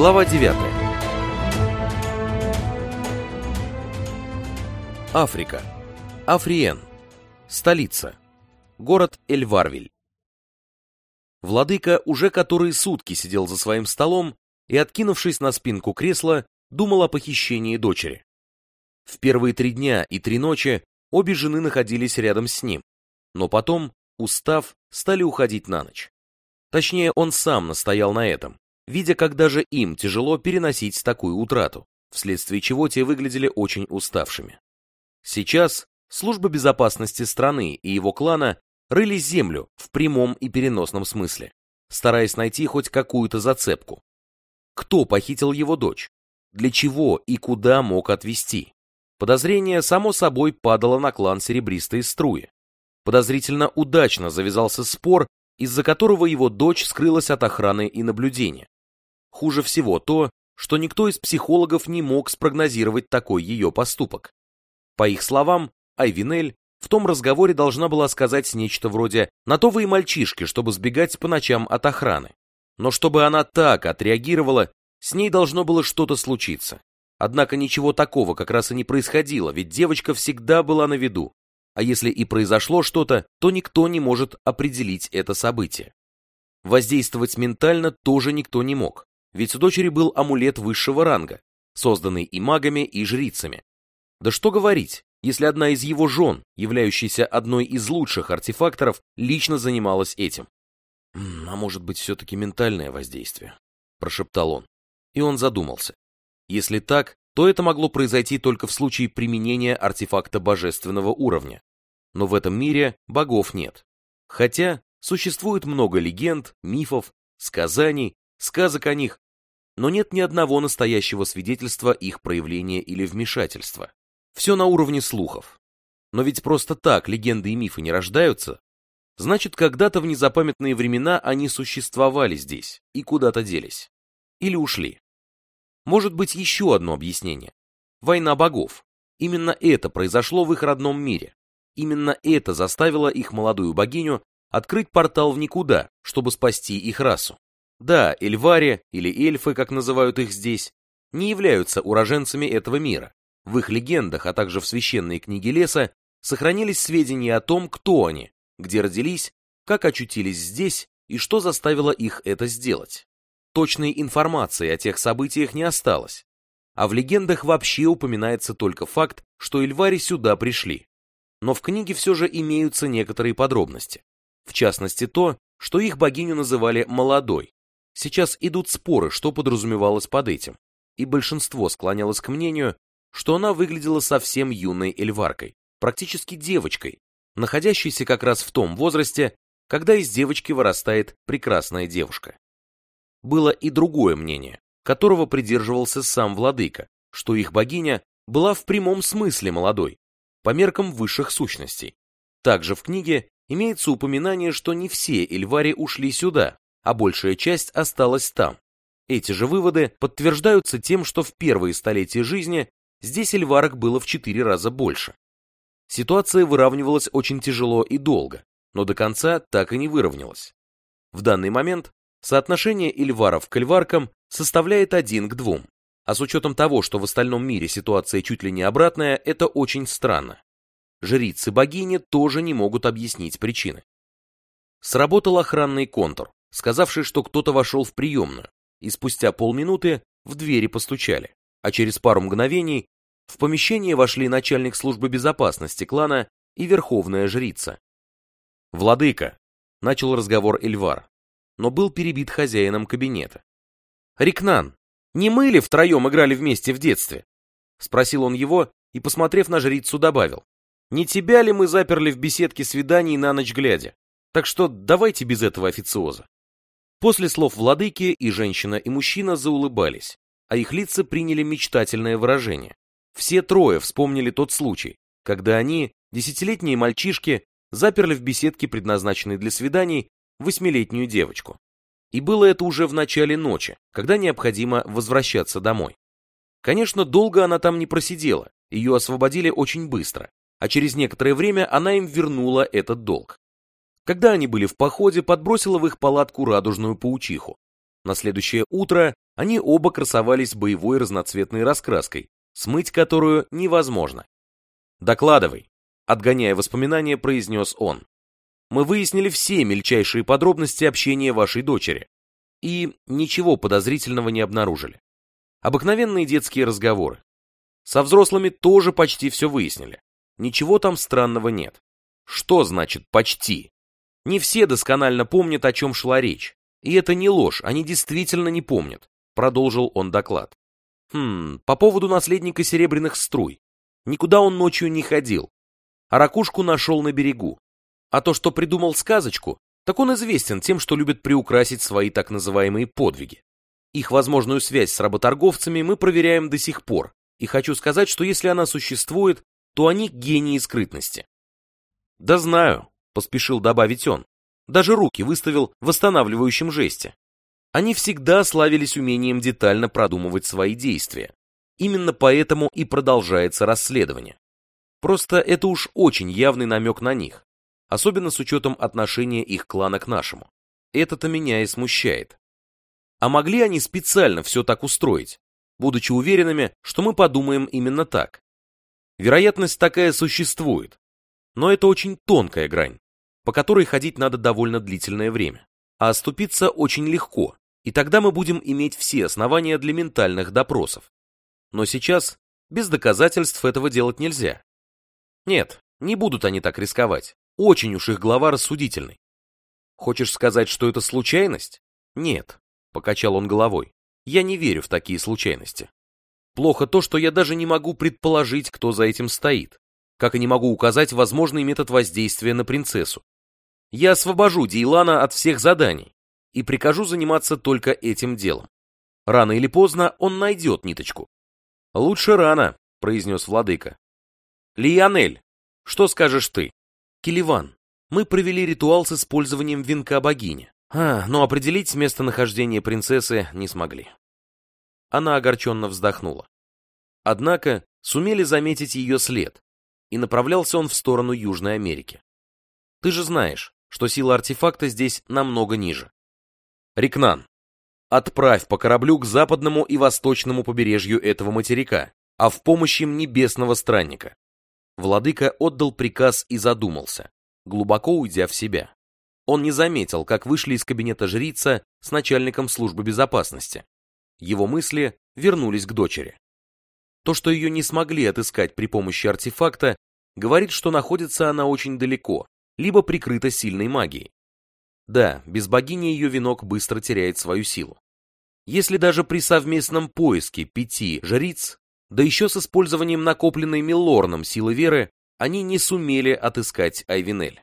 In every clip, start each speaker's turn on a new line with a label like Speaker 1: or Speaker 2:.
Speaker 1: Глава 9 Африка. Африен. Столица. Город Эльварвиль. Владыка уже которые сутки сидел за своим столом и, откинувшись на спинку кресла, думал о похищении дочери. В первые три дня и три ночи обе жены находились рядом с ним, но потом, устав, стали уходить на ночь. Точнее, он сам настоял на этом, видя, как даже им тяжело переносить такую утрату, вследствие чего те выглядели очень уставшими. Сейчас служба безопасности страны и его клана рыли землю в прямом и переносном смысле, стараясь найти хоть какую-то зацепку. Кто похитил его дочь? Для чего и куда мог отвезти? Подозрение, само собой, падало на клан Серебристые Струи. Подозрительно удачно завязался спор, из-за которого его дочь скрылась от охраны и наблюдения. Хуже всего то, что никто из психологов не мог спрогнозировать такой ее поступок. По их словам, Айвинель в том разговоре должна была сказать нечто вроде «на то вы и мальчишки, чтобы сбегать по ночам от охраны». Но чтобы она так отреагировала, с ней должно было что-то случиться. Однако ничего такого как раз и не происходило, ведь девочка всегда была на виду. А если и произошло что-то, то никто не может определить это событие. Воздействовать ментально тоже никто не мог, ведь у дочери был амулет высшего ранга, созданный и магами, и жрицами. Да что говорить, если одна из его жен, являющаяся одной из лучших артефакторов, лично занималась этим. «А может быть, все-таки ментальное воздействие?» – прошептал он. И он задумался. Если так, то это могло произойти только в случае применения артефакта божественного уровня. Но в этом мире богов нет. Хотя существует много легенд, мифов, сказаний, сказок о них, но нет ни одного настоящего свидетельства их проявления или вмешательства. Все на уровне слухов. Но ведь просто так легенды и мифы не рождаются. Значит, когда-то в незапамятные времена они существовали здесь и куда-то делись. Или ушли. Может быть еще одно объяснение. Война богов. Именно это произошло в их родном мире. Именно это заставило их молодую богиню открыть портал в никуда, чтобы спасти их расу. Да, эльвари, или эльфы, как называют их здесь, не являются уроженцами этого мира. В их легендах, а также в священной книге леса, сохранились сведения о том, кто они, где родились, как очутились здесь и что заставило их это сделать. Точной информации о тех событиях не осталось, а в легендах вообще упоминается только факт, что Эльвари сюда пришли. Но в книге все же имеются некоторые подробности. В частности то, что их богиню называли «молодой». Сейчас идут споры, что подразумевалось под этим, и большинство склонялось к мнению, что она выглядела совсем юной эльваркой, практически девочкой, находящейся как раз в том возрасте, когда из девочки вырастает прекрасная девушка было и другое мнение, которого придерживался сам владыка, что их богиня была в прямом смысле молодой, по меркам высших сущностей. Также в книге имеется упоминание, что не все Эльвари ушли сюда, а большая часть осталась там. Эти же выводы подтверждаются тем, что в первые столетия жизни здесь эльварок было в четыре раза больше. Ситуация выравнивалась очень тяжело и долго, но до конца так и не выровнялась. В данный момент Соотношение Ильваров к Эльваркам составляет 1 к 2. А с учетом того, что в остальном мире ситуация чуть ли не обратная, это очень странно. Жрицы богини тоже не могут объяснить причины. Сработал охранный контур, сказавший, что кто-то вошел в приемную, и спустя полминуты в двери постучали, а через пару мгновений в помещение вошли начальник службы безопасности клана и верховная жрица. «Владыка», — начал разговор Эльвар, но был перебит хозяином кабинета. «Рикнан, не мы ли втроем играли вместе в детстве?» Спросил он его и, посмотрев на жрицу, добавил. «Не тебя ли мы заперли в беседке свиданий на ночь глядя? Так что давайте без этого официоза». После слов владыки и женщина, и мужчина заулыбались, а их лица приняли мечтательное выражение. Все трое вспомнили тот случай, когда они, десятилетние мальчишки, заперли в беседке, предназначенной для свиданий, восьмилетнюю девочку. И было это уже в начале ночи, когда необходимо возвращаться домой. Конечно, долго она там не просидела, ее освободили очень быстро, а через некоторое время она им вернула этот долг. Когда они были в походе, подбросила в их палатку радужную паучиху. На следующее утро Они оба красовались боевой разноцветной раскраской, смыть которую невозможно. «Докладывай», — отгоняя воспоминания, произнес он. «Мы выяснили все мельчайшие подробности общения вашей дочери и ничего подозрительного не обнаружили. Обыкновенные детские разговоры. Со взрослыми тоже почти все выяснили. Ничего там странного нет. Что значит «почти»? Не все досконально помнят, о чем шла речь. И это не ложь, они действительно не помнят, продолжил он доклад. Хм, по поводу наследника серебряных струй. Никуда он ночью не ходил. А ракушку нашел на берегу. А то, что придумал сказочку, так он известен тем, что любит приукрасить свои так называемые подвиги. Их возможную связь с работорговцами мы проверяем до сих пор, и хочу сказать, что если она существует, то они гении скрытности. Да знаю, поспешил добавить он. Даже руки выставил в восстанавливающем жесте. Они всегда славились умением детально продумывать свои действия. Именно поэтому и продолжается расследование. Просто это уж очень явный намек на них, особенно с учетом отношения их клана к нашему. Это-то меня и смущает. А могли они специально все так устроить, будучи уверенными, что мы подумаем именно так? Вероятность такая существует, но это очень тонкая грань, по которой ходить надо довольно длительное время. А оступиться очень легко, и тогда мы будем иметь все основания для ментальных допросов. Но сейчас без доказательств этого делать нельзя. Нет, не будут они так рисковать. Очень уж их глава рассудительный. Хочешь сказать, что это случайность? Нет, покачал он головой. Я не верю в такие случайности. Плохо то, что я даже не могу предположить, кто за этим стоит, как и не могу указать возможный метод воздействия на принцессу. Я освобожу Дейлана от всех заданий и прикажу заниматься только этим делом. Рано или поздно он найдет ниточку. Лучше рано, произнес владыка. Лионель, что скажешь ты? Киливан, мы провели ритуал с использованием венка богини. А, но определить местонахождение принцессы не смогли. Она огорченно вздохнула. Однако сумели заметить ее след, и направлялся он в сторону Южной Америки. Ты же знаешь, что сила артефакта здесь намного ниже. Рикнан, отправь по кораблю к западному и восточному побережью этого материка, а в помощь им небесного странника. Владыка отдал приказ и задумался, глубоко уйдя в себя. Он не заметил, как вышли из кабинета жрица с начальником службы безопасности. Его мысли вернулись к дочери. То, что ее не смогли отыскать при помощи артефакта, говорит, что находится она очень далеко, либо прикрыта сильной магией. Да, без богини ее венок быстро теряет свою силу. Если даже при совместном поиске пяти жриц, да еще с использованием накопленной Милорном силы веры, они не сумели отыскать Айвинель.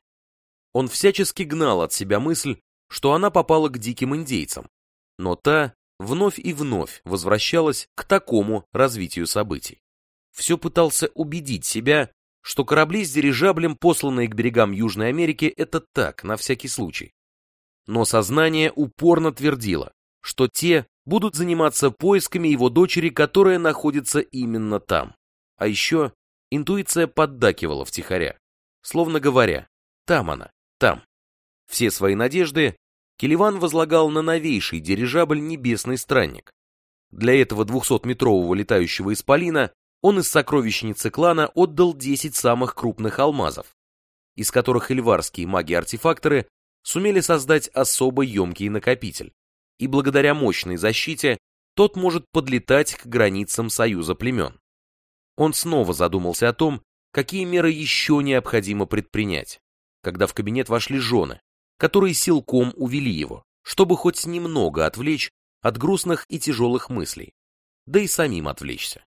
Speaker 1: Он всячески гнал от себя мысль, что она попала к диким индейцам, но та вновь и вновь возвращалась к такому развитию событий. Все пытался убедить себя, что корабли с дирижаблем, посланные к берегам Южной Америки, это так, на всякий случай. Но сознание упорно твердило, что те будут заниматься поисками его дочери, которая находится именно там. А еще интуиция поддакивала втихаря, словно говоря, там она, там. Все свои надежды Келиван возлагал на новейший дирижабль «Небесный странник». Для этого 200-метрового летающего исполина он из сокровищницы клана отдал 10 самых крупных алмазов, из которых эльварские маги-артефакторы сумели создать особо емкий накопитель, и благодаря мощной защите тот может подлетать к границам союза племен. Он снова задумался о том, какие меры еще необходимо предпринять, когда в кабинет вошли жены, которые силком увели его, чтобы хоть немного отвлечь от грустных и тяжелых мыслей, да и самим отвлечься.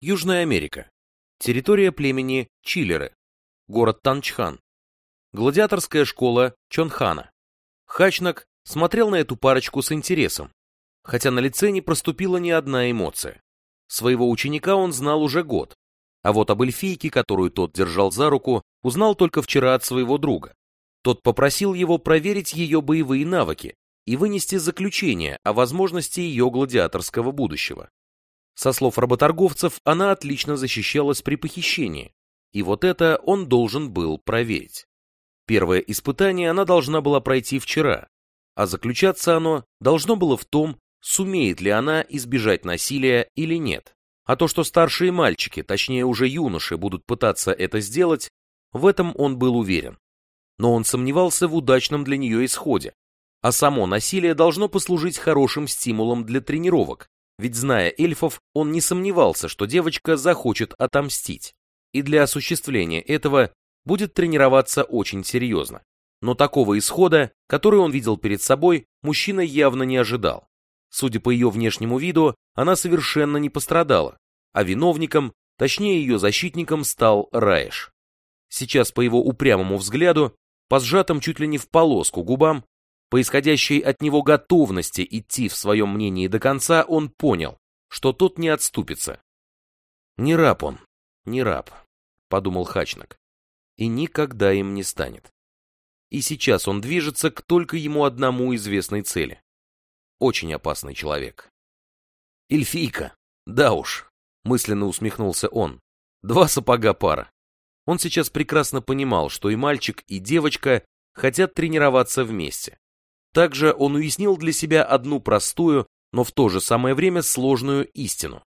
Speaker 1: Южная Америка. Территория племени Чилеры. Город Танчхан. Гладиаторская школа Чонхана. Хачнак смотрел на эту парочку с интересом, хотя на лице не проступила ни одна эмоция. Своего ученика он знал уже год, а вот об эльфийке, которую тот держал за руку, узнал только вчера от своего друга. Тот попросил его проверить ее боевые навыки и вынести заключение о возможности ее гладиаторского будущего. Со слов работорговцев, она отлично защищалась при похищении, и вот это он должен был проверить. Первое испытание она должна была пройти вчера, а заключаться оно должно было в том, сумеет ли она избежать насилия или нет. А то, что старшие мальчики, точнее уже юноши, будут пытаться это сделать, в этом он был уверен. Но он сомневался в удачном для нее исходе. А само насилие должно послужить хорошим стимулом для тренировок, ведь зная эльфов, он не сомневался, что девочка захочет отомстить. И для осуществления этого будет тренироваться очень серьезно. Но такого исхода, который он видел перед собой, мужчина явно не ожидал. Судя по ее внешнему виду, она совершенно не пострадала, а виновником, точнее ее защитником, стал Раеш. Сейчас по его упрямому взгляду, по сжатым чуть ли не в полоску губам, по исходящей от него готовности идти в своем мнении до конца, он понял, что тот не отступится. «Не раб он, не раб», — подумал Хачнак, — «и никогда им не станет. И сейчас он движется к только ему одному известной цели очень опасный человек. Эльфийка, да уж, мысленно усмехнулся он. Два сапога пара. Он сейчас прекрасно понимал, что и мальчик, и девочка хотят тренироваться вместе. Также он уяснил для себя одну простую, но в то же самое время сложную истину.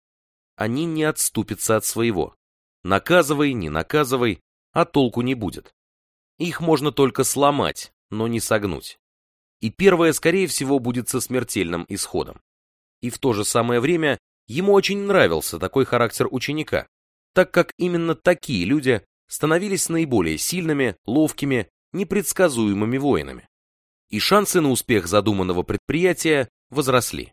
Speaker 1: Они не отступятся от своего. Наказывай, не наказывай, а толку не будет. Их можно только сломать, но не согнуть и первое, скорее всего, будет со смертельным исходом. И в то же самое время ему очень нравился такой характер ученика, так как именно такие люди становились наиболее сильными, ловкими, непредсказуемыми воинами. И шансы на успех задуманного предприятия возросли.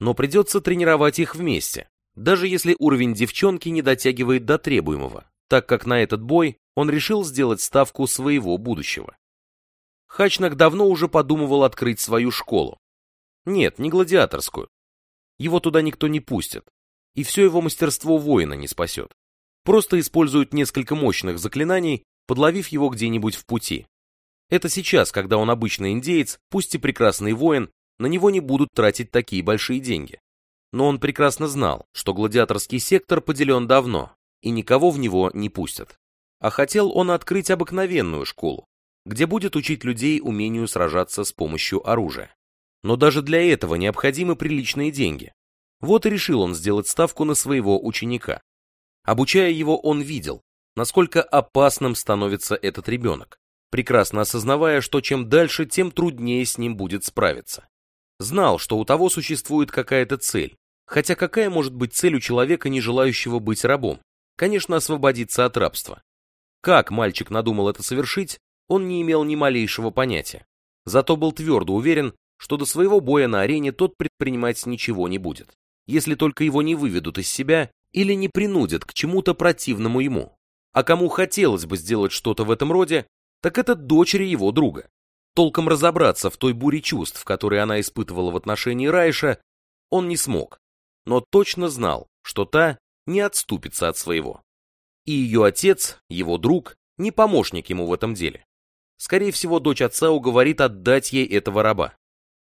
Speaker 1: Но придется тренировать их вместе, даже если уровень девчонки не дотягивает до требуемого, так как на этот бой он решил сделать ставку своего будущего. Хачнак давно уже подумывал открыть свою школу. Нет, не гладиаторскую. Его туда никто не пустит. И все его мастерство воина не спасет. Просто используют несколько мощных заклинаний, подловив его где-нибудь в пути. Это сейчас, когда он обычный индеец, пусть и прекрасный воин, на него не будут тратить такие большие деньги. Но он прекрасно знал, что гладиаторский сектор поделен давно, и никого в него не пустят. А хотел он открыть обыкновенную школу, где будет учить людей умению сражаться с помощью оружия. Но даже для этого необходимы приличные деньги. Вот и решил он сделать ставку на своего ученика. Обучая его, он видел, насколько опасным становится этот ребенок, прекрасно осознавая, что чем дальше, тем труднее с ним будет справиться. Знал, что у того существует какая-то цель, хотя какая может быть цель у человека, не желающего быть рабом? Конечно, освободиться от рабства. Как мальчик надумал это совершить, он не имел ни малейшего понятия. Зато был твердо уверен, что до своего боя на арене тот предпринимать ничего не будет, если только его не выведут из себя или не принудят к чему-то противному ему. А кому хотелось бы сделать что-то в этом роде, так это дочери его друга. Толком разобраться в той буре чувств, которые она испытывала в отношении Райша, он не смог, но точно знал, что та не отступится от своего. И ее отец, его друг, не помощник ему в этом деле. Скорее всего, дочь отца уговорит отдать ей этого раба.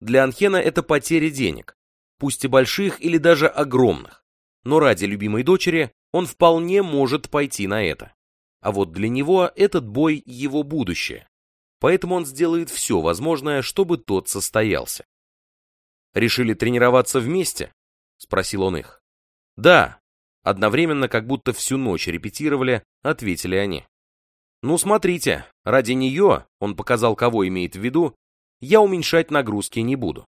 Speaker 1: Для Анхена это потеря денег, пусть и больших или даже огромных, но ради любимой дочери он вполне может пойти на это. А вот для него этот бой его будущее, поэтому он сделает все возможное, чтобы тот состоялся. «Решили тренироваться вместе?» — спросил он их. «Да», одновременно как будто всю ночь репетировали, ответили они. Ну, смотрите, ради нее, он показал, кого имеет в виду, я уменьшать нагрузки не буду.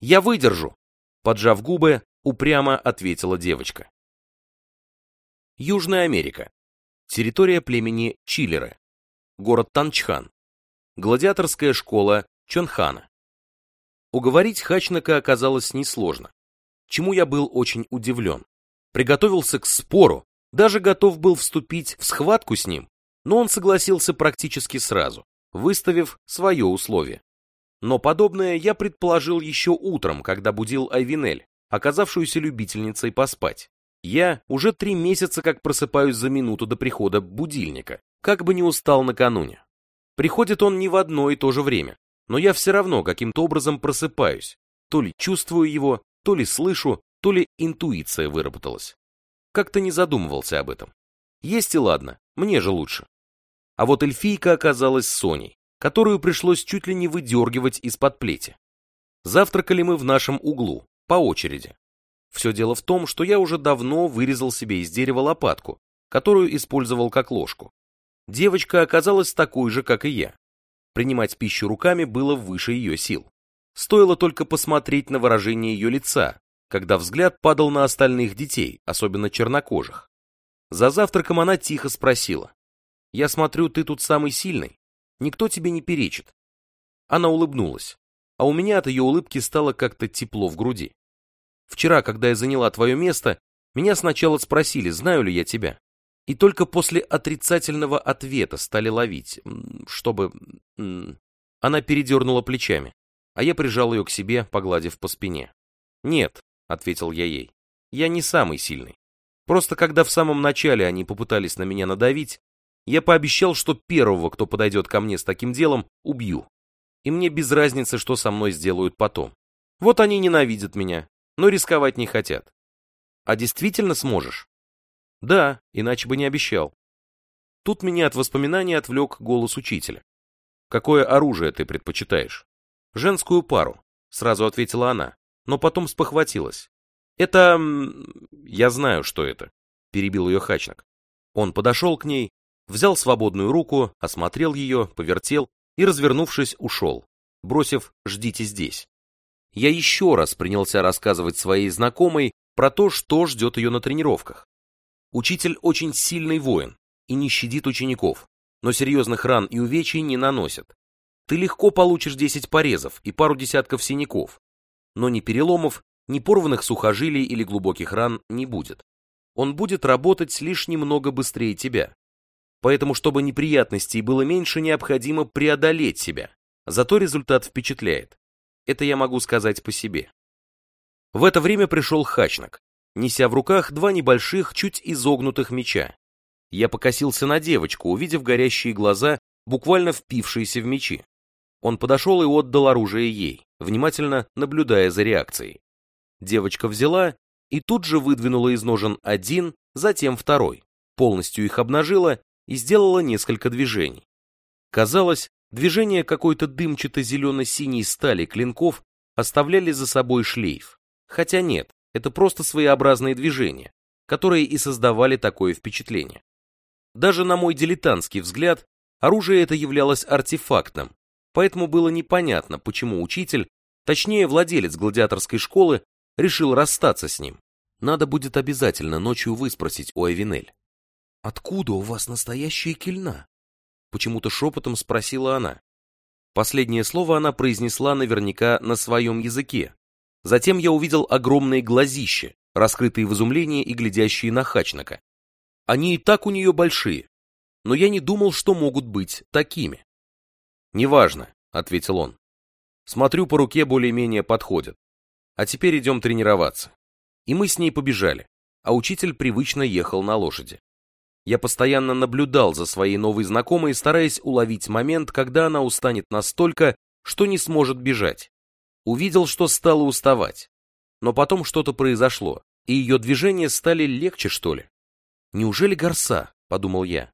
Speaker 1: Я выдержу, поджав губы, упрямо ответила девочка. Южная Америка. Территория племени Чиллеры. Город Танчхан. Гладиаторская школа Чонхана. Уговорить Хачнака оказалось несложно, чему я был очень удивлен. Приготовился к спору, даже готов был вступить в схватку с ним, но он согласился практически сразу, выставив свое условие. Но подобное я предположил еще утром, когда будил Айвинель, оказавшуюся любительницей поспать. Я уже три месяца как просыпаюсь за минуту до прихода будильника, как бы не устал накануне. Приходит он не в одно и то же время, но я все равно каким-то образом просыпаюсь, то ли чувствую его, то ли слышу, то ли интуиция выработалась. Как-то не задумывался об этом. Есть и ладно, мне же лучше. А вот эльфийка оказалась Соней, которую пришлось чуть ли не выдергивать из-под плети. Завтракали мы в нашем углу, по очереди. Все дело в том, что я уже давно вырезал себе из дерева лопатку, которую использовал как ложку. Девочка оказалась такой же, как и я. Принимать пищу руками было выше ее сил. Стоило только посмотреть на выражение ее лица, когда взгляд падал на остальных детей, особенно чернокожих. За завтраком она тихо спросила. «Я смотрю, ты тут самый сильный. Никто тебе не перечит». Она улыбнулась, а у меня от ее улыбки стало как-то тепло в груди. Вчера, когда я заняла твое место, меня сначала спросили, знаю ли я тебя. И только после отрицательного ответа стали ловить, чтобы... Она передернула плечами, а я прижал ее к себе, погладив по спине. «Нет», — ответил я ей, — «я не самый сильный. Просто когда в самом начале они попытались на меня надавить, я пообещал, что первого, кто подойдет ко мне с таким делом, убью. И мне без разницы, что со мной сделают потом. Вот они ненавидят меня, но рисковать не хотят. А действительно сможешь? Да, иначе бы не обещал. Тут меня от воспоминаний отвлек голос учителя. Какое оружие ты предпочитаешь? Женскую пару, сразу ответила она, но потом спохватилась. «Это... я знаю, что это», — перебил ее Хачнак. Он подошел к ней, взял свободную руку, осмотрел ее, повертел и, развернувшись, ушел, бросив «ждите здесь». Я еще раз принялся рассказывать своей знакомой про то, что ждет ее на тренировках. Учитель очень сильный воин и не щадит учеников, но серьезных ран и увечий не наносит. Ты легко получишь 10 порезов и пару десятков синяков, но ни переломов, ни порванных сухожилий или глубоких ран не будет. Он будет работать лишь немного быстрее тебя. Поэтому, чтобы неприятностей было меньше, необходимо преодолеть себя. Зато результат впечатляет. Это я могу сказать по себе. В это время пришел Хачнак, неся в руках два небольших, чуть изогнутых меча. Я покосился на девочку, увидев горящие глаза, буквально впившиеся в мечи. Он подошел и отдал оружие ей, внимательно наблюдая за реакцией. Девочка взяла и тут же выдвинула из ножен один, затем второй, полностью их обнажила и сделала несколько движений. Казалось, движения какой-то дымчато-зелено-синей стали клинков оставляли за собой шлейф. Хотя нет, это просто своеобразные движения, которые и создавали такое впечатление. Даже на мой дилетантский взгляд, оружие это являлось артефактом, поэтому было непонятно, почему учитель, точнее владелец гладиаторской школы, решил расстаться с ним. Надо будет обязательно ночью выспросить у Эвинель. «Откуда у вас настоящая кельна?» Почему-то шепотом спросила она. Последнее слово она произнесла наверняка на своем языке. Затем я увидел огромные глазища, раскрытые в изумлении и глядящие на Хачнака. Они и так у нее большие, но я не думал, что могут быть такими. «Неважно», — ответил он. «Смотрю, по руке более-менее подходят. А теперь идем тренироваться. И мы с ней побежали, а учитель привычно ехал на лошади. Я постоянно наблюдал за своей новой знакомой, стараясь уловить момент, когда она устанет настолько, что не сможет бежать. Увидел, что стала уставать. Но потом что-то произошло, и ее движения стали легче, что ли. Неужели горса, подумал я.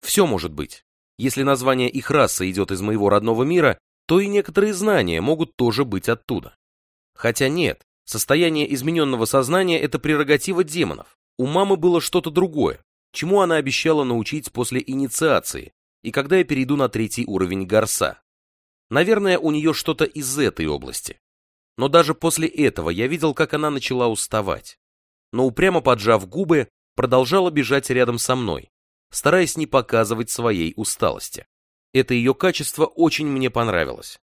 Speaker 1: Все может быть. Если название их расы идет из моего родного мира, то и некоторые знания могут тоже быть оттуда. Хотя нет, состояние измененного сознания – это прерогатива демонов. У мамы было что-то другое, чему она обещала научить после инициации, и когда я перейду на третий уровень горса. Наверное, у нее что-то из этой области. Но даже после этого я видел, как она начала уставать. Но упрямо поджав губы, продолжала бежать рядом со мной, стараясь не показывать своей усталости. Это ее качество очень мне понравилось.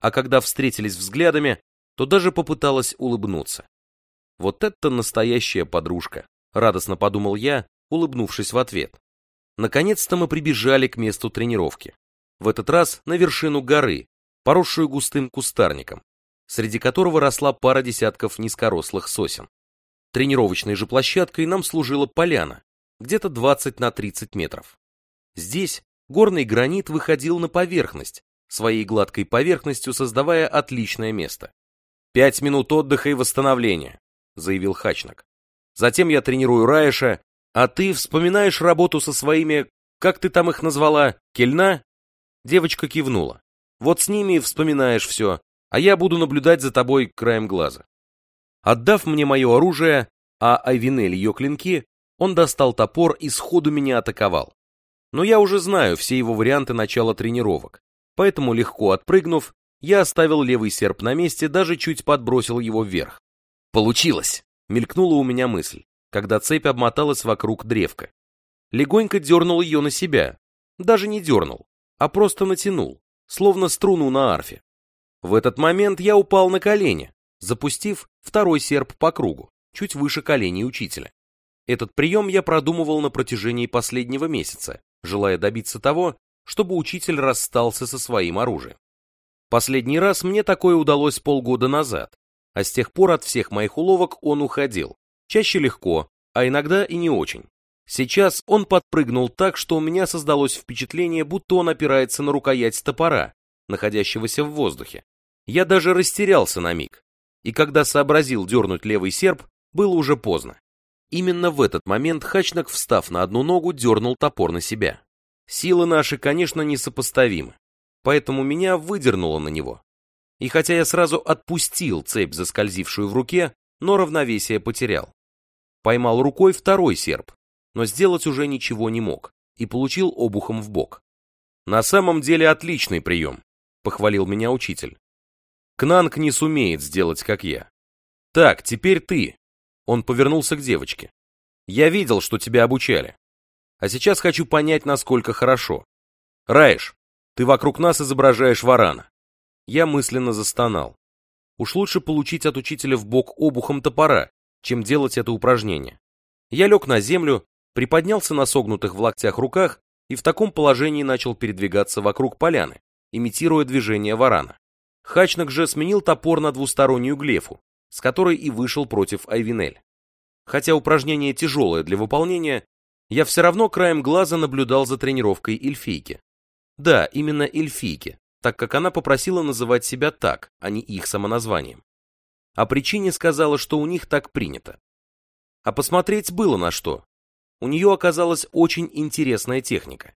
Speaker 1: А когда встретились взглядами, то даже попыталась улыбнуться. Вот это настоящая подружка, радостно подумал я, улыбнувшись в ответ. Наконец-то мы прибежали к месту тренировки. В этот раз на вершину горы, поросшую густым кустарником, среди которого росла пара десятков низкорослых сосен. Тренировочной же площадкой нам служила поляна, где-то 20 на 30 метров. Здесь горный гранит выходил на поверхность, своей гладкой поверхностью создавая отличное место. «Пять минут отдыха и восстановления», — заявил Хачнак. «Затем я тренирую Раиша, а ты вспоминаешь работу со своими, как ты там их назвала, кельна?» Девочка кивнула. «Вот с ними вспоминаешь все, а я буду наблюдать за тобой краем глаза». Отдав мне мое оружие, а Айвинель ее клинки, он достал топор и сходу меня атаковал. Но я уже знаю все его варианты начала тренировок, поэтому легко отпрыгнув, я оставил левый серп на месте, даже чуть подбросил его вверх. Получилось! Мелькнула у меня мысль, когда цепь обмоталась вокруг древка. Легонько дернул ее на себя. Даже не дернул, а просто натянул, словно струну на арфе. В этот момент я упал на колени, запустив второй серп по кругу, чуть выше коленей учителя. Этот прием я продумывал на протяжении последнего месяца, желая добиться того, чтобы учитель расстался со своим оружием. Последний раз мне такое удалось полгода назад, а с тех пор от всех моих уловок он уходил, чаще легко, а иногда и не очень. Сейчас он подпрыгнул так, что у меня создалось впечатление, будто он опирается на рукоять топора, находящегося в воздухе. Я даже растерялся на миг, и когда сообразил дернуть левый серп, было уже поздно. Именно в этот момент Хачнак, встав на одну ногу, дернул топор на себя. Силы наши, конечно, несопоставимы, поэтому меня выдернуло на него. И хотя я сразу отпустил цепь, заскользившую в руке, но равновесие потерял. Поймал рукой второй серп, но сделать уже ничего не мог, и получил обухом в бок. На самом деле отличный прием, похвалил меня учитель. Кнанг не сумеет сделать, как я. Так, теперь ты. Он повернулся к девочке. Я видел, что тебя обучали. А сейчас хочу понять, насколько хорошо. Раиш, ты вокруг нас изображаешь варана. Я мысленно застонал. Уж лучше получить от учителя в бок обухом топора, чем делать это упражнение. Я лег на землю, приподнялся на согнутых в локтях руках и в таком положении начал передвигаться вокруг поляны, имитируя движение варана. Хачнак же сменил топор на двустороннюю глефу, с которой и вышел против Айвинель. Хотя упражнение тяжелое для выполнения, я все равно краем глаза наблюдал за тренировкой эльфийки. Да, именно эльфийки, так как она попросила называть себя так, а не их самоназванием. О причине сказала, что у них так принято. А посмотреть было на что. У нее оказалась очень интересная техника.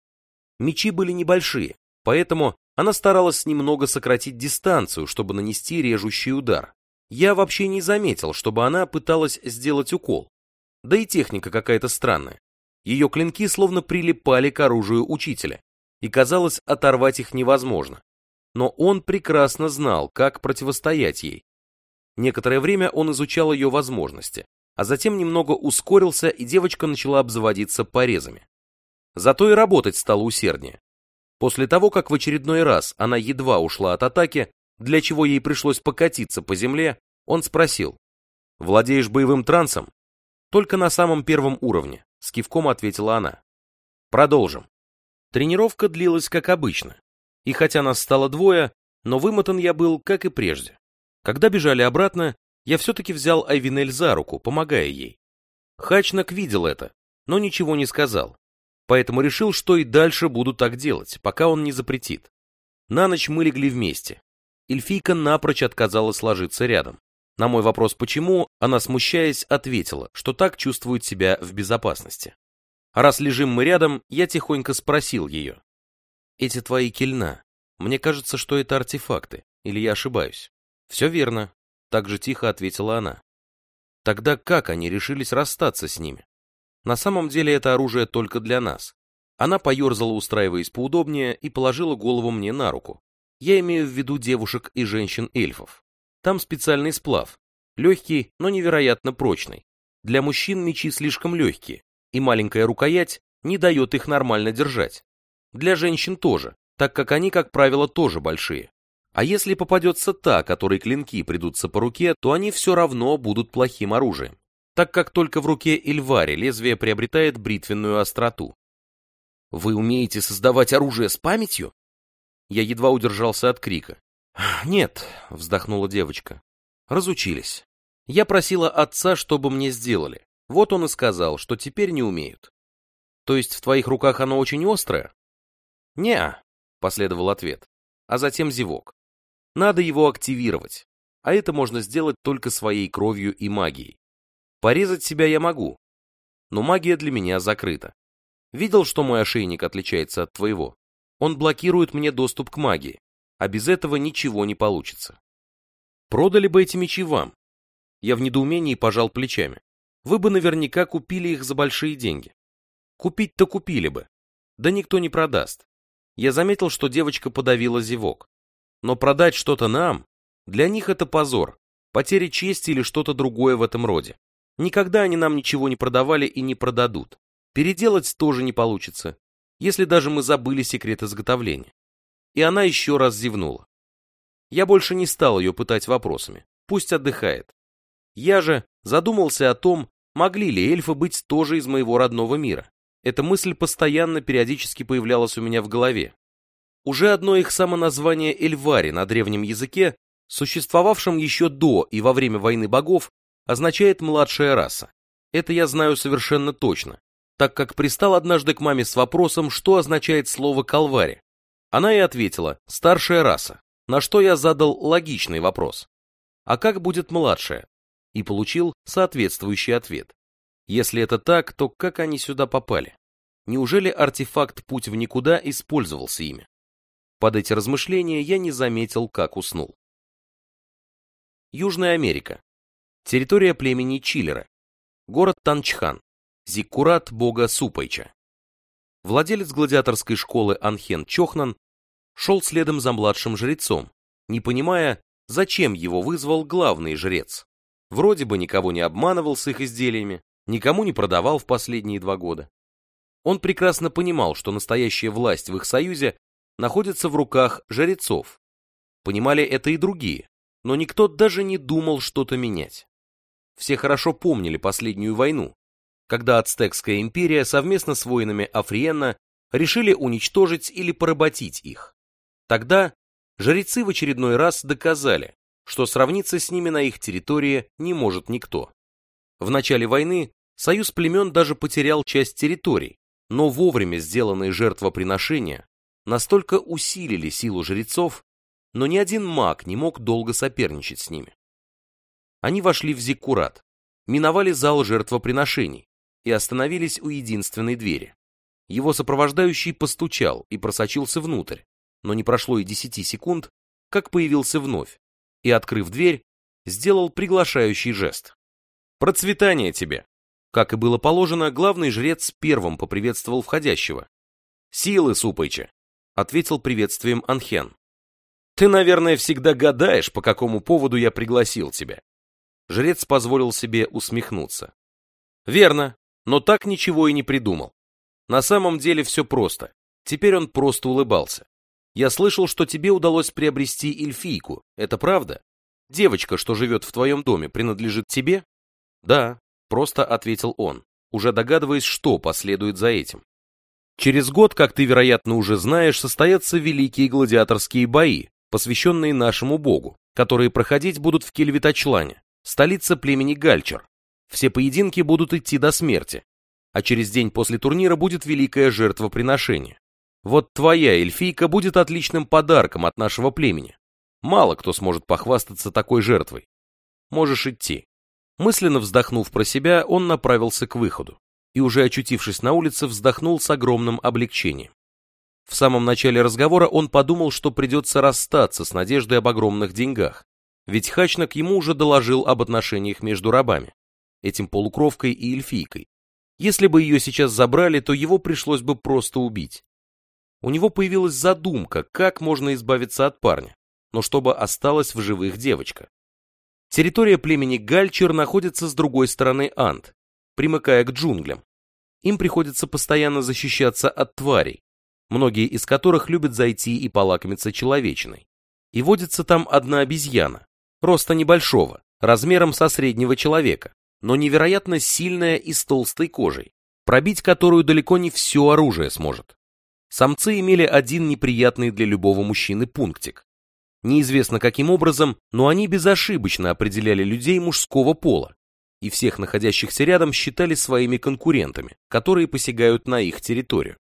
Speaker 1: Мечи были небольшие, поэтому она старалась немного сократить дистанцию, чтобы нанести режущий удар. Я вообще не заметил, чтобы она пыталась сделать укол. Да и техника какая-то странная. Ее клинки словно прилипали к оружию учителя, и казалось, оторвать их невозможно. Но он прекрасно знал, как противостоять ей. Некоторое время он изучал ее возможности, а затем немного ускорился, и девочка начала обзаводиться порезами. Зато и работать стало усерднее. После того, как в очередной раз она едва ушла от атаки, для чего ей пришлось покатиться по земле, он спросил, «Владеешь боевым трансом?» «Только на самом первом уровне», — с кивком ответила она. «Продолжим». Тренировка длилась как обычно, и хотя нас стало двое, но вымотан я был, как и прежде. Когда бежали обратно, я все-таки взял Айвинель за руку, помогая ей. Хачнак видел это, но ничего не сказал, поэтому решил, что и дальше буду так делать, пока он не запретит. На ночь мы легли вместе. Эльфийка напрочь отказалась ложиться рядом. На мой вопрос «почему?», она, смущаясь, ответила, что так чувствует себя в безопасности. Раз лежим мы рядом, я тихонько спросил ее. «Эти твои кельна, мне кажется, что это артефакты, или я ошибаюсь?» «Все верно», — так же тихо ответила она. «Тогда как они решились расстаться с ними? На самом деле это оружие только для нас». Она поерзала, устраиваясь поудобнее, и положила голову мне на руку. Я имею в виду девушек и женщин-эльфов. Там специальный сплав, легкий, но невероятно прочный. Для мужчин мечи слишком легкие, и маленькая рукоять не дает их нормально держать. Для женщин тоже, так как они, как правило, тоже большие. А если попадется та, которой клинки придутся по руке, то они все равно будут плохим оружием, так как только в руке Эльвари лезвие приобретает бритвенную остроту. «Вы умеете создавать оружие с памятью?» Я едва удержался от крика. «Нет», — вздохнула девочка. «Разучились. Я просила отца, чтобы мне сделали. Вот он и сказал, что теперь не умеют. То есть в твоих руках оно очень острое? не последовал ответ, а затем зевок. Надо его активировать, а это можно сделать только своей кровью и магией. Порезать себя я могу, но магия для меня закрыта. Видел, что мой ошейник отличается от твоего? Он блокирует мне доступ к магии, а без этого ничего не получится. Продали бы эти мечи вам. Я в недоумении пожал плечами. Вы бы наверняка купили их за большие деньги. Купить-то купили бы. Да никто не продаст. Я заметил, что девочка подавила зевок. Но продать что-то нам, для них это позор, потеря чести или что-то другое в этом роде. Никогда они нам ничего не продавали и не продадут. Переделать тоже не получится, если даже мы забыли секрет изготовления. И она еще раз зевнула. Я больше не стал ее пытать вопросами, пусть отдыхает. Я же задумался о том, могли ли эльфы быть тоже из моего родного мира. Эта мысль постоянно периодически появлялась у меня в голове. Уже одно их самоназвание Эльвари на древнем языке, существовавшем еще до и во время войны богов, означает «младшая раса». Это я знаю совершенно точно, так как пристал однажды к маме с вопросом, что означает слово «калвари». Она и ответила «старшая раса», на что я задал логичный вопрос. А как будет младшая? И получил соответствующий ответ. Если это так, то как они сюда попали? Неужели артефакт «Путь в никуда» использовался ими? Под эти размышления я не заметил, как уснул. Южная Америка. Территория племени Чилера. Город Танчхан. Зиккурат бога Супайча. Владелец гладиаторской школы Анхен Чохнан шел следом за младшим жрецом, не понимая, зачем его вызвал главный жрец. Вроде бы никого не обманывал с их изделиями, никому не продавал в последние два года. Он прекрасно понимал, что настоящая власть в их союзе находится в руках жрецов. Понимали это и другие, но никто даже не думал что-то менять. Все хорошо помнили последнюю войну, когда Ацтекская империя совместно с воинами Африена решили уничтожить или поработить их. Тогда жрецы в очередной раз доказали, что сравниться с ними на их территории не может никто. В начале войны союз племен даже потерял часть территорий, но вовремя сделанные жертвоприношения настолько усилили силу жрецов, но ни один маг не мог долго соперничать с ними. Они вошли в Зиккурат, миновали зал жертвоприношений и остановились у единственной двери. Его сопровождающий постучал и просочился внутрь, но не прошло и десяти секунд, как появился вновь, и, открыв дверь, сделал приглашающий жест. «Процветание тебе!» Как и было положено, главный жрец первым поприветствовал входящего. «Силы, Супайча!» — ответил приветствием Анхен. «Ты, наверное, всегда гадаешь, по какому поводу я пригласил тебя». Жрец позволил себе усмехнуться. «Верно, но так ничего и не придумал. На самом деле все просто. Теперь он просто улыбался. Я слышал, что тебе удалось приобрести эльфийку. Это правда? Девочка, что живет в твоем доме, принадлежит тебе? Да, просто ответил он, уже догадываясь, что последует за этим. Через год, как ты, вероятно, уже знаешь, состоятся великие гладиаторские бои, посвященные нашему богу, которые проходить будут в Кельвиточлане, столице племени Гальчер. Все поединки будут идти до смерти, а через день после турнира будет великое жертвоприношение. Вот твоя эльфийка будет отличным подарком от нашего племени. Мало кто сможет похвастаться такой жертвой. Можешь идти. Мысленно вздохнув про себя, он направился к выходу и, уже очутившись на улице, вздохнул с огромным облегчением. В самом начале разговора он подумал, что придется расстаться с надеждой об огромных деньгах, ведь Хачнак ему уже доложил об отношениях между рабами, этим полукровкой и эльфийкой. Если бы ее сейчас забрали, то его пришлось бы просто убить. У него появилась задумка, как можно избавиться от парня, но чтобы осталась в живых девочка. Территория племени Гальчер находится с другой стороны Анд, примыкая к джунглям. Им приходится постоянно защищаться от тварей, многие из которых любят зайти и полакомиться человечиной. И водится там одна обезьяна, роста небольшого, размером со среднего человека, но невероятно сильная и с толстой кожей, пробить которую далеко не все оружие сможет. Самцы имели один неприятный для любого мужчины пунктик. Неизвестно каким образом, но они безошибочно определяли людей мужского пола, и всех находящихся рядом считали своими конкурентами, которые посягают на их территорию.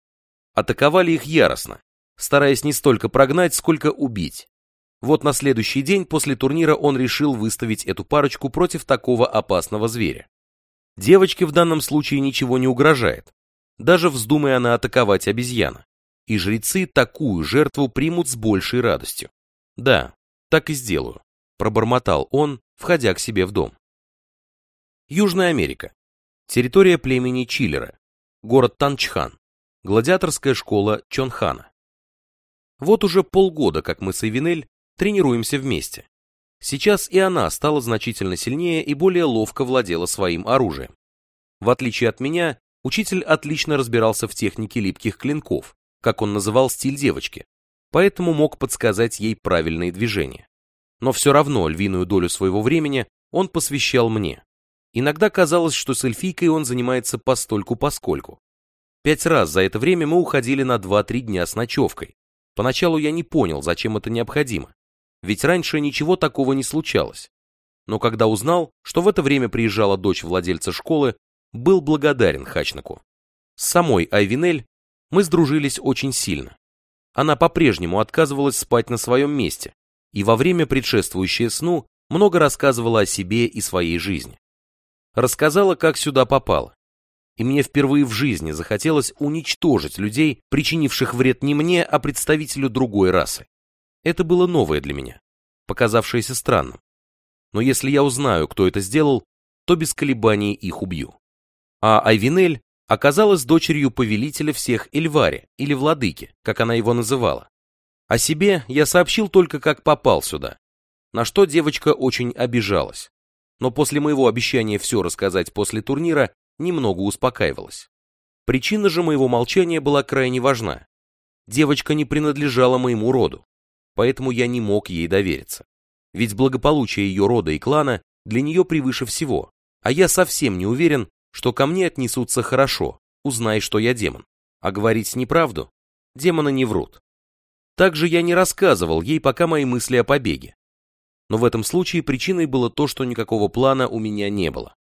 Speaker 1: Атаковали их яростно, стараясь не столько прогнать, сколько убить. Вот на следующий день после турнира он решил выставить эту парочку против такого опасного зверя. Девочке в данном случае ничего не угрожает, даже вздумая она атаковать обезьяна и жрецы такую жертву примут с большей радостью. Да, так и сделаю, пробормотал он, входя к себе в дом. Южная Америка. Территория племени Чиллера. Город Танчхан. Гладиаторская школа Чонхана. Вот уже полгода, как мы с Эвинель тренируемся вместе. Сейчас и она стала значительно сильнее и более ловко владела своим оружием. В отличие от меня, учитель отлично разбирался в технике липких клинков, как он называл стиль девочки, поэтому мог подсказать ей правильные движения. Но все равно львиную долю своего времени он посвящал мне. Иногда казалось, что с эльфийкой он занимается постольку-поскольку. Пять раз за это время мы уходили на 2-3 дня с ночевкой. Поначалу я не понял, зачем это необходимо ведь раньше ничего такого не случалось. Но когда узнал, что в это время приезжала дочь владельца школы, был благодарен Хачнаку. С самой Айвинель мы сдружились очень сильно. Она по-прежнему отказывалась спать на своем месте, и во время предшествующее сну много рассказывала о себе и своей жизни. Рассказала, как сюда попала. И мне впервые в жизни захотелось уничтожить людей, причинивших вред не мне, а представителю другой расы. Это было новое для меня, показавшееся странным. Но если я узнаю, кто это сделал, то без колебаний их убью. А Айвинель оказалась дочерью повелителя всех Эльвари, или владыки, как она его называла. О себе я сообщил только, как попал сюда, на что девочка очень обижалась. Но после моего обещания все рассказать после турнира, немного успокаивалась. Причина же моего молчания была крайне важна. Девочка не принадлежала моему роду поэтому я не мог ей довериться. Ведь благополучие ее рода и клана для нее превыше всего, а я совсем не уверен, что ко мне отнесутся хорошо, узнай, что я демон. А говорить неправду? Демоны не врут. Также я не рассказывал ей пока мои мысли о побеге. Но в этом случае причиной было то, что никакого плана у меня не было.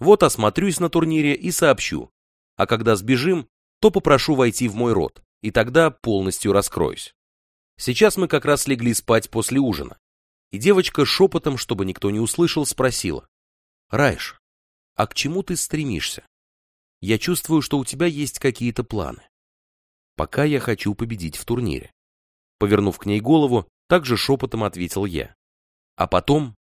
Speaker 1: Вот осмотрюсь на турнире и сообщу, а когда сбежим, то попрошу войти в мой род, и тогда полностью раскроюсь. Сейчас мы как раз легли спать после ужина. И девочка шепотом, чтобы никто не услышал, спросила. Райш, а к чему ты стремишься? Я чувствую, что у тебя есть какие-то планы. Пока я хочу победить в турнире. Повернув к ней голову, также шепотом ответил я. А потом...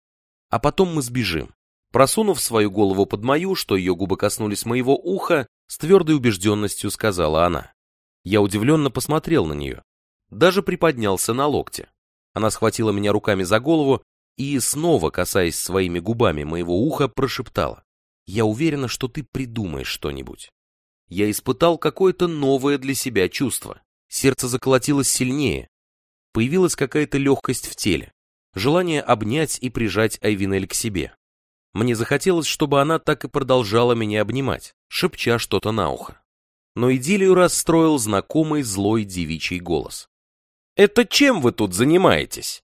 Speaker 1: А потом мы сбежим. Просунув свою голову под мою, что ее губы коснулись моего уха, с твердой убежденностью сказала она. Я удивленно посмотрел на нее даже приподнялся на локте. Она схватила меня руками за голову и, снова касаясь своими губами моего уха, прошептала. «Я уверена, что ты придумаешь что-нибудь». Я испытал какое-то новое для себя чувство. Сердце заколотилось сильнее. Появилась какая-то легкость в теле. Желание обнять и прижать Айвинель к себе. Мне захотелось, чтобы она так и продолжала меня обнимать, шепча что-то на ухо. Но идиллию расстроил знакомый злой девичий голос. Это чем вы тут занимаетесь?